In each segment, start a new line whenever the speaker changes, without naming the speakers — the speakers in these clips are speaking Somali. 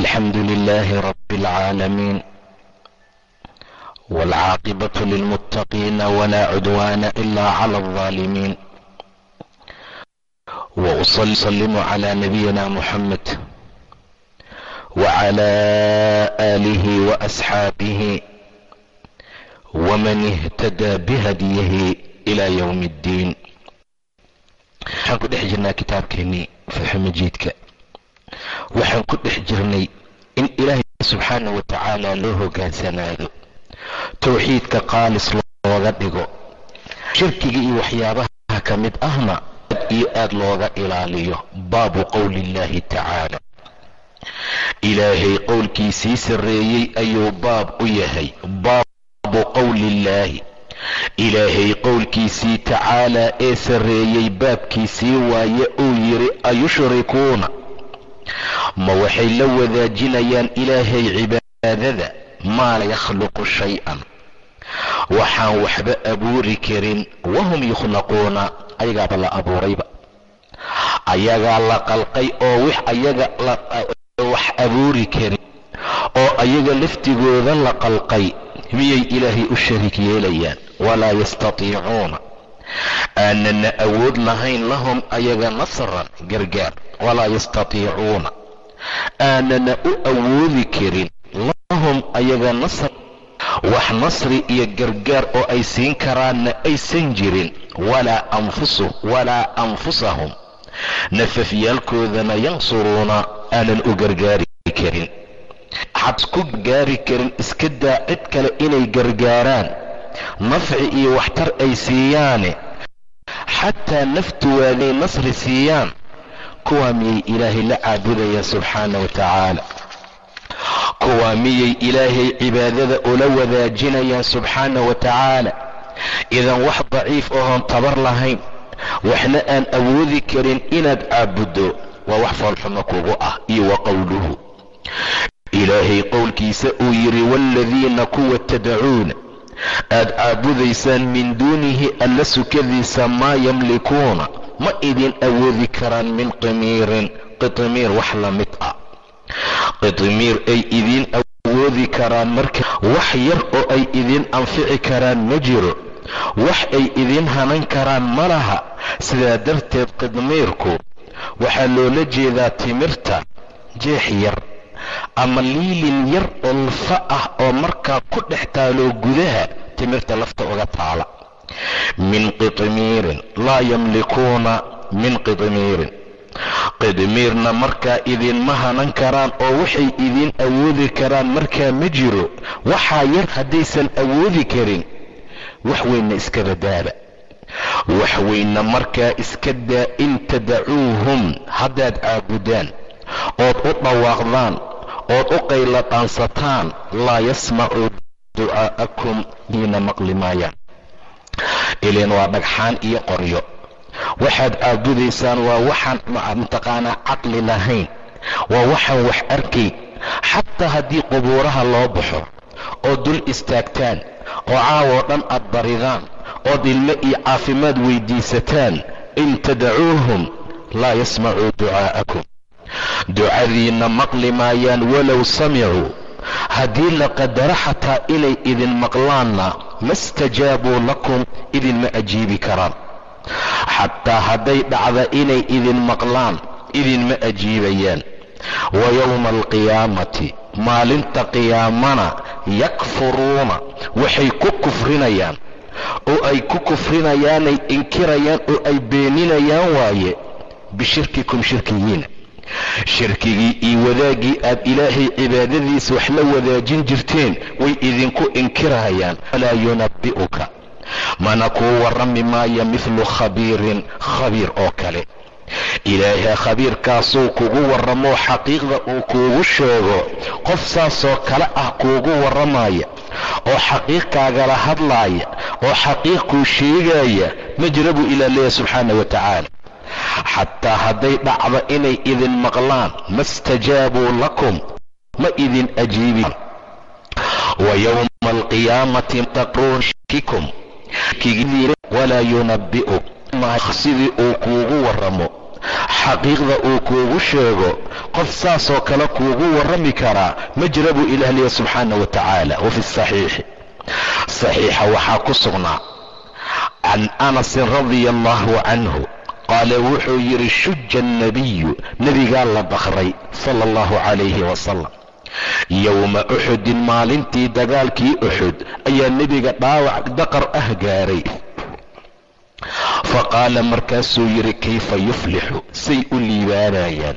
الحمد لله رب العالمين والعاقبة للمتقين ولا عدوان إلا على الظالمين وأصلي وسلم على نبينا محمد وعلى آله وأصحابه ومن اهتدى بهديه إلى يوم الدين waxaan ku dhex jirnaa kitaabkeenii faxo waxaan ku dhex jirnay in ilaahay subxaana wa tacaala loo hogaansanaado towxiidka qaalis looga dhigo shirkiga iyo waxyaabaha ka mid ahna aad iyo aad looga ilaaliyo. Baabu qowli illaahi tacaala ilaahay qowlkiisii sarreeyey ayuu baab u yahay. Baabu qowli illaahi ilaahay qowlkiisii tacaalaa ee sarreeyey baabkiisii waaye uu yidhi ayushrikuuna ma waxay la wadaajinayaan ilaahay cibaadada maa la yakhluqu shay-an. Waxaan waxba abuuri karin wahum yukhlaquuna ayagaaba la abuurayba. Ayagaa la qalqay oo wix ayaga wax abuuri karin oo ayaga laftigooda la qalqay miyay ilaahay u shariik yeelayaan? Walaa yastatiicuuna aanana awood lahayn lahum ayaga nasran gargaar. Walaa yastatiicuuna. Aanana u awoodi karin lahum ayaga nasr wax nasri iyo gargaar oo ay siin karaanna aysan jirin. Walaa anfusu walaa anfusahum. Nafafyaalkoodana yansuruuna aanan u gargaari karin. Waxaad ku gargaari karin iska daa cid kale inay gargaaraan. Nafci iyo waxtar ay siiyaane xataa naftooday nasri siiyaan kuwaa miyay ilaahay la caabudayaan subxaana wa tacaala? Kuwaa miyay ilaahay cibaadada ula wadaajinayaan subxaana wa tacaala? Idan wax daciif ohoon tabar lahayn waxna aan awoodi karin inaad caabuddo waa wax foolxumo kugu ah iyo wa qowluhu ilaahay qowlkiisa uu yidhi waaladiina kuwa tadacuuna aad caabudaysaan min duunihi alla sukadiisa maa yamlikuuna. Ma idin awoodi karaan min qimiirin. Qitimiir wax la mid ah. Qitimiir ay idiin awoodi karaan marka wax yar oo ay idiin anfici karaan ma jiro. Wax ay idiin hanan karaan ma laha. Sidaa darteed qidmiirku waxaa loola jeedaa timirta jeex yar ama liilin yar oo ah oo markaa ku dhex taaloo gudaha timirta lafta uga taala. Min qitmiirin laa yamlikuuna min qitmiirin. Qidmiirna markaa idinma hanan karaan oo waxay idiin awoodi karaan markaa ma jiro. Waxaa yar haddaysan awoodi karin. Wax weynna iska badaaba wax weynna markaa iska daa in tadacuuhum haddaad caabudaan ood u dhawaaqdaan ood u qayla dhaansataan laa yasmacuu ducaa'akum diina maqli maayaan ileen waa dhagxaan iyo qoryo. Waxaad caabudaysaan waa waxaan mataqaanaa caqli lahayn. Waa waxaan wax arkayn xataa haddii qubuuraha loo baxo oo dul istaagtaan oo caawoo dhan aad baridaan ood ilmo iyo caafimaad weydiisataan in tadacuuhum laa yasmacuu ducaa'akum ducadiinna maqli maayaan walow samicuu haddii la qadaro xataa inay idin maqlaanna ma stajaabuu lakum idinma ajiibi karaan. Xataa hadday dhacda inay idin maqlaan idinma ajiibayaan. Wa yowma alqiyaamati maalinta qiyaamana yakfuruuna waxay ku kufrinayaan. Oo ay ku kufrinayaanay inkirayaan oo ay beeninayaan waaye bishirkikum shirkigiina shirkigii iyo wadaaggii aad ilaahay cibaadadiisa wax la wadaajin jirteen way idinku inkirayaan walaa yunabbi'uka mana kuu warrami maayo mithlu khabiirin khabiir oo kale. Ilaahay khabiirkaasuu kugu warramoo xaqiiqda uu kuugu sheego qof saasoo kale ah kuugu warramaya oo xaqiiqkaagala hadlaaya oo xaqiiqkuu sheegaya ma jira buu ilaa leeyahy subxaana wa tacaala xataa hadday dhacdo inay idin maqlaan ma stajaabuu lakum ma idin ajiibin wa yowma alqiyaamati taqruun shikum walaa yunabi'u sidii uu kuugu warramo. Xaqiiqda uu kuugu sheego qof saasoo kale kuugu warrami karaa ma jira buu ilaah subxaana wa tacaala wa fi saxiixi saxiixa waxaa ku sugnaa can anasin radia allahu canhu qaala wuxuu yidhi shuja annabiyu. Nebigaa la bakray sala allahu calayhi wasalam yowma uxudin maalintii dagaalkii uxud ayaa nebiga dhaawac daqar ah gaaray. Fa qaala markaasuu yidhi kayfa yuflixu? Say u liibaanayaan.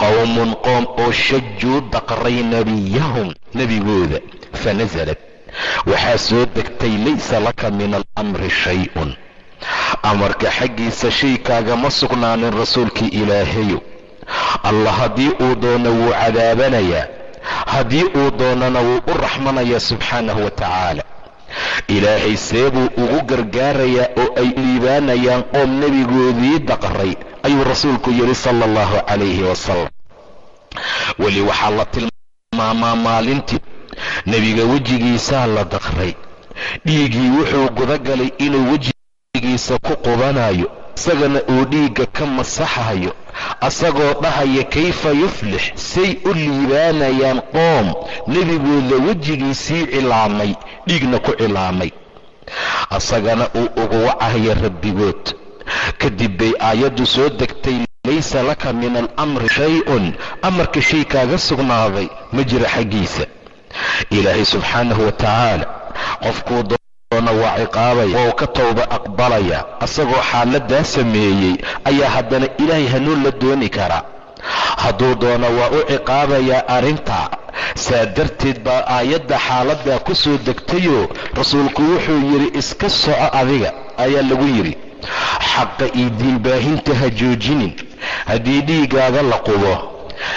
Qowmun qoom oo shajuu daqray nebiyahum nebigooda. Fanasalat waxaa soo degtay laysa laka min alamri shay-un amarka xaggiisa shaykaagama sugnaanin rasuulkii ilaahayo allah haddii uu doono wuu cadaabanayaa haddii uu doonana wuu u raxmanayaa subxaanahu wa tacaala. Ilaahay see buu ugu gargaarayaa oo ay liibaanayaan qoom nebigoodii daqray ayuu rasuulku yidhi sala allahu calayhi wasalam weli waxaa la tilmaamaa maalintii nebiga wejigiisaa la daqray dhiiggii wuxuu gudagalay inuu wejigiisa ku qubanayo isagana uu dhiigga ka masaxayo asagoo dhahaya kayfa yuflix say u liibaanayaan qoom nebigooda wejigiisii cilaamay dhiigna ku cilaamay. Asagana uu ugu wacahaya rabbigood. Kadib bay aayaddu soo degtay laysa laka min alamri shay-un. Amarka shay kaaga sugnaaday ma jira xaggiisa. Ilaahay subxaanahu wa tacaala qofkuu doona waa ciqaabaya waa ka towba aqbalaya asagoo xaaladaa sameeyey ayaa haddana ilaahay hanuun la dooni karaa hadduu doono waa u ciqaabayaa arrintaa saa darteed baa aayadda xaaladdaa ku soo degtayoo rasuulku wuxuu yidhi iska soco adiga ayaa lagu yidhi. Xaqa iyo diinbaahinta ha joojinin haddii dhiiggaaga la qubo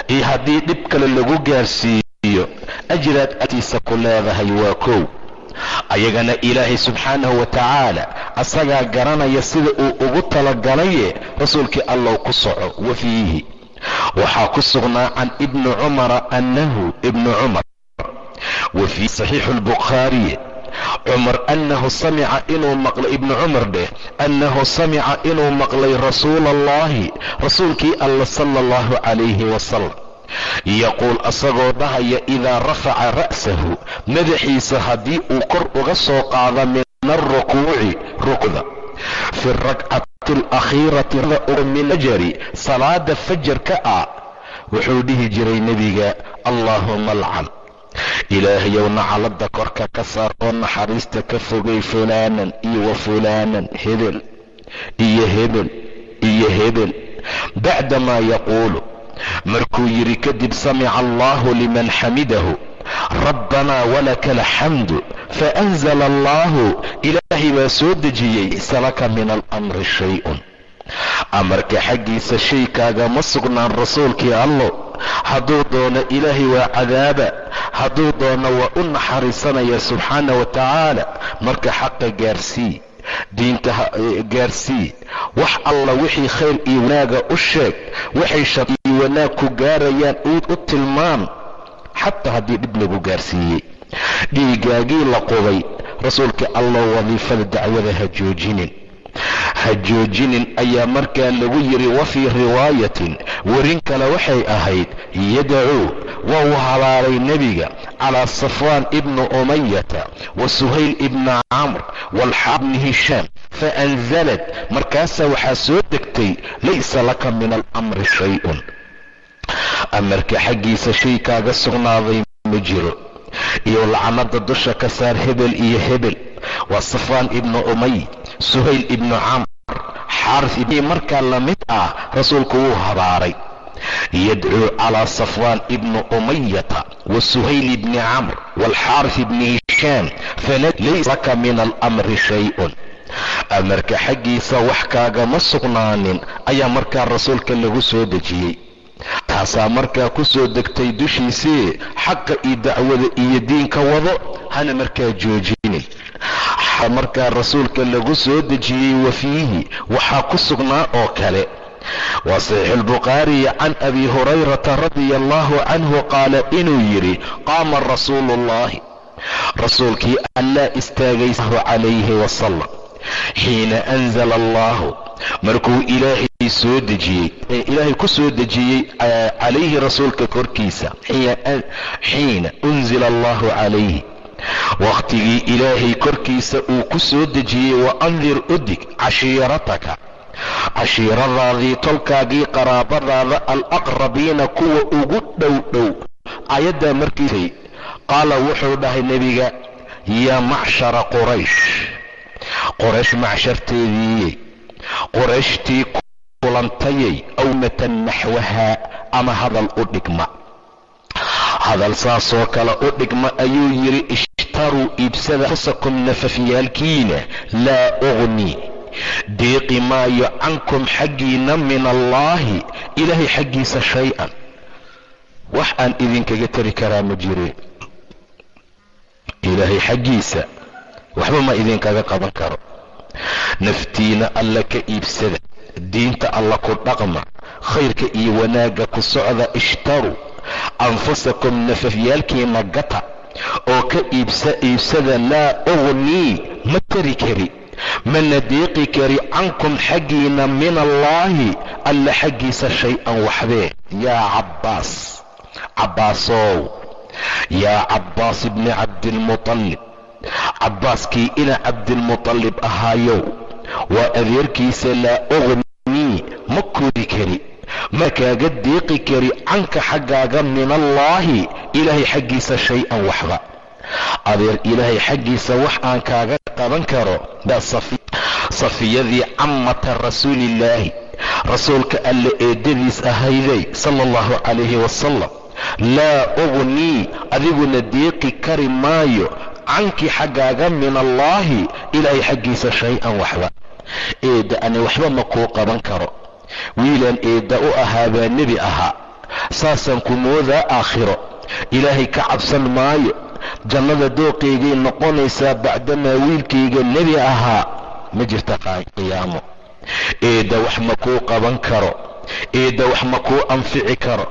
iyo haddii dhib kale lagu gaarsiiyo ajraad agtiisa ku leedahay waa kow ayagana ilaahay subxaanahu wa tacaala asagaa garanaya sida uu ugu talagalaye rasuulkii allow ku soco wa fiihi waxaa ku sugnaa can ibni cumara annahu ibnu cumar wa fii saxiixu lbukhaariy cumar annahu samica inuu maqlay ibnu cumar dheh annahu samica inuu maqlay rasuula allahi rasuulkii alla sala allahu calayhi wasalam yaquul asagoo dhahaya idaa rafaca ra'sahu. Madaxiisa haddii uu kor uga soo qaado min alrukuuci rukda fi rakcati alakhiirati min ajari salaada fajarka ah wuxuu dhihi jiray nebiga allaahuma alcan ilaahayow nacalada korka ka saar oo naxariista ka fogay fulaanan iyo wa fulaanan hebel iyo hebel iyo hebel. Bacdamaa yaquulu markuu yidhi kadib samica allahu liman xamidahu rabbanaa walaka alxamdu faanzala allahu ilaahay baa soo dejiyey salaka min alamri shay-un. Amarka xaggiisa shaykaagama sugnaan rasuulkii allow hadduu doono ilaahay waa cadaaba hadduu doono waa u naxariisanaya subxaana wa tacaala marka xaqa gaarsii diinta gaarsii wax alla wixii khayr iyo wanaaga u sheeg waxay shar iyo wanaag ku gaarayaan u tilmaan xataa haddii dhib lagu gaarsiiyey. Dhiigaagii la qubay rasuulka allow wadiifada dacwada ha joojinin ha joojinin ayaa markaa lagu yidhi wa fii riwaayatin. Werin kale waxay ahayd yadacuu waa uu habaaray nebiga calaa safwaan ibni umayata wa suhayl ibna camr walxaa bni hishaam faanzalad markaasaa waxaa soo degtay laysa laka min alamri shay-un. Amarka xaggiisa shay kaaga sugnaaday ma jiro iyo lacnada dusha ka saar hebel iyo hebel. Waa safwaan ibnu umay suhayl ibnu camr xaaris ibn markaa la mid ah rasuulku wuu habaaray. Yadcuu calaa safwaan ibni umayata wa suhayl ibni camr waalxaaris ibni hishaam falaysa laka min alamri shay-un. Amarka xaggiisa wax kaagama sugnaanin ayaa markaa rasuulka lagu soo dejiyey taasaa markaa ku soo degtay dushiisii xaqa iyo dacwada iyo diinka wado hana markaa joojinin markaa rasuulka lagu soo dejiyey wa fiihi waxaa ku sugnaa oo kale. Waa saxiixu albukhaariyi can abi hurayrata radia allahu canhu qaala inuu yidhi qaama rasuulu ullahi rasuulkii allaa istaagay calayhi wasalam xiina anzala allahu markuu ilaahay soo dejiyey ilaahay ku soo dejiyey calayhi rasuulka korkiisa. Xiina unzila allahu calayhi. Wakhtigii ilaahay korkiisa uu ku soo dejiyey wa andir udig cashiirataka. Cashiiradaadii tolkaagii qaraabadaada alaqrabiina kuwa ugu dhow dhow. Ayaddaa markiisay qaala wuxuu dhahay nebiga yaa macshara quraysh. Qoraysh macsharteediiyey qorayshtii kulantayay awmatan naxwahaa ama hadal u dhigma. Hadal saasoo kale u dhigma ayuu yidhi ishtaruu iibsada fusakum nafafyaalkiina laa ugnii deeqi maayo cankum xaggiina min allaahi ilaahay xaggiisa shay-an. Wax aan idinkaga tari karaa ma jireen ilaahay xaggiisa waxba ma idinkaga qaban karo. Naftiina alla ka iibsada diinta alla ku dhaqma khayrka iyo wanaagga ku socda ishtaruu anfusakum nafafyaalkiina gata oo ka iibsada laa ugnii ma tari kari mana deeqi kari cankum xaggiina min allaahi alla xaggiisa shay-an waxbee yaa cabbaas cabbaasow yaa cabbaas ibni cabdiilmutalib cabbaaskii ina cabdilmutalib ahaayow waa adeerkiisa laa ugnii ma koodi kari ma kaaga deeqi kari canka xaggaaga min allaahi ilaahay xaggiisa shay-an waxba. Adeer ilaahay xaggiisa wax aan kaaga qaban karo safiyadii cammata rasuulillaahi rasuulka alle eedadiis ahayday sala allahu calayhi wasalam laa ugnii adiguna deeqi kari maayo cankii xaggaaga min allaahi ilaahay xaggiisa shay-an waxba eedda ani waxba ma kuu qaban karo. Wiilaan eedda u ahaa baa nebi ahaa. Saasaan ku moodaa aakhiro. Ilaahay ka cabsan maayo. Jannada dooqaygay noqonaysaa bacdamaa wiilkayga nebi ahaa. Ma jirta qiyaamo. Eedda wax ma kuu qaban karo. Eedda wax ma kuu anfici karo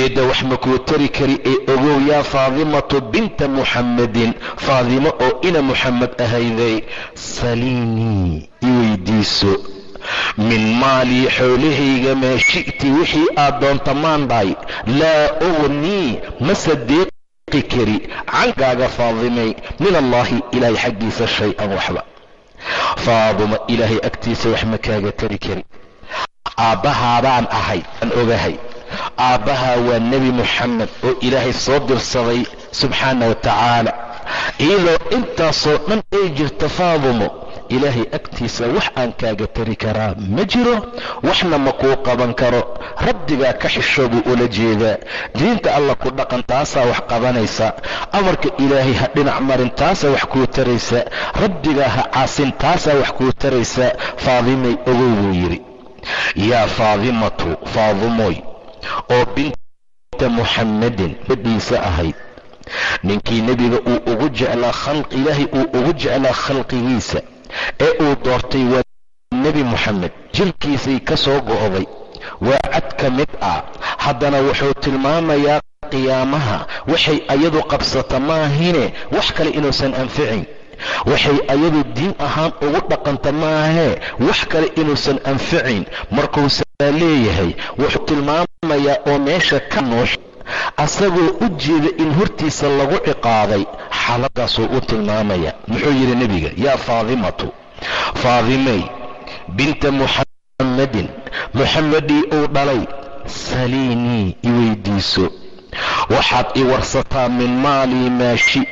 eedda wax ma kuu tari kari ee ogow yaa faadimatu binta muxammadin faadimo oo ina muxamed ahayday saliinii i weydiiso min maalii xoolahayga maa shi'ti wixii aad doonta maan dhahay laa ugnii mase deeqi kari cankaaga faadimay min allaahi ilaahay xaggiisa shay-an waxba. Faaduma ilaahay agtiisa wax ma kaaga tari kari. Aabbahaabaan ahay aan ogahay aabbahaa waa nebi muxamed oo ilaahay soo dirsaday subxaana wa tacaala iyadoo intaasoo dhan ay jirta faadumo ilaahay agtiisa wax aan kaaga tari karaa ma jiro waxna ma kuu qaban karo. Rabbigaa ka xisho buu ula jeedaa diinta alla ku dhaqan taasaa wax qabanaysa. Amarka ilaahay ha dhinac marin taasaa wax kuu taraysa. Rabbigaa ha caasin taasaa wax kuu taraysa. Faadimay ogow buu yidhi. Yaa faadimatu faadumoy oo binta muxammadin badhiisa ahayd. Ninkii nebiga uu ugu jeclaa ilaahay uu ugu jeclaa khalqigiisa ee uu doortay waa nebi moxamed jilkiisay ka soo go'day waa cad ka mid ah. Haddana wuxuu tilmaamayaa qiyaamaha. Waxay ayadu qabsata maahine. Wax kale inuusan anficin. Waxay ayadu diin ahaan ugu dhaqanta maahee wax kale inuusan anficin markuusaa leeyahay wuxuu tilmaamayaa oo meesha ka nuux asagoo u jeeda in hortiisa lagu ciqaaday xaaladaasuu u tilmaamaya. Muxuu yidhi nebiga yaa faadimatu faadimey binta muxammadin muxammedii uu dhalay saliinii i weydiiso. Waxaad i warsataa min maalii maa shit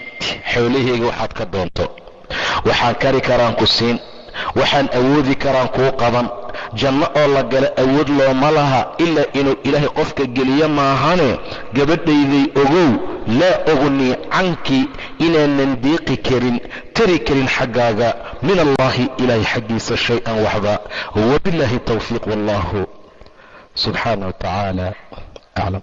xoolahayga waxaad ka doonto. Waxaan kari karaan ku siin waxaan awoodi karaan kuu qaban janno oo la gala awood looma laha ilaa inuu ilaahay qofka geliyo maahane gabadhayday ogow laa ugnii cankii inaanan deeqi karin tari karin xaggaaga. Min allahi ilaahay xaggiisa shay-an waxba. Wabilaahi towfiiq wallahu subxaana wa tacaala aclam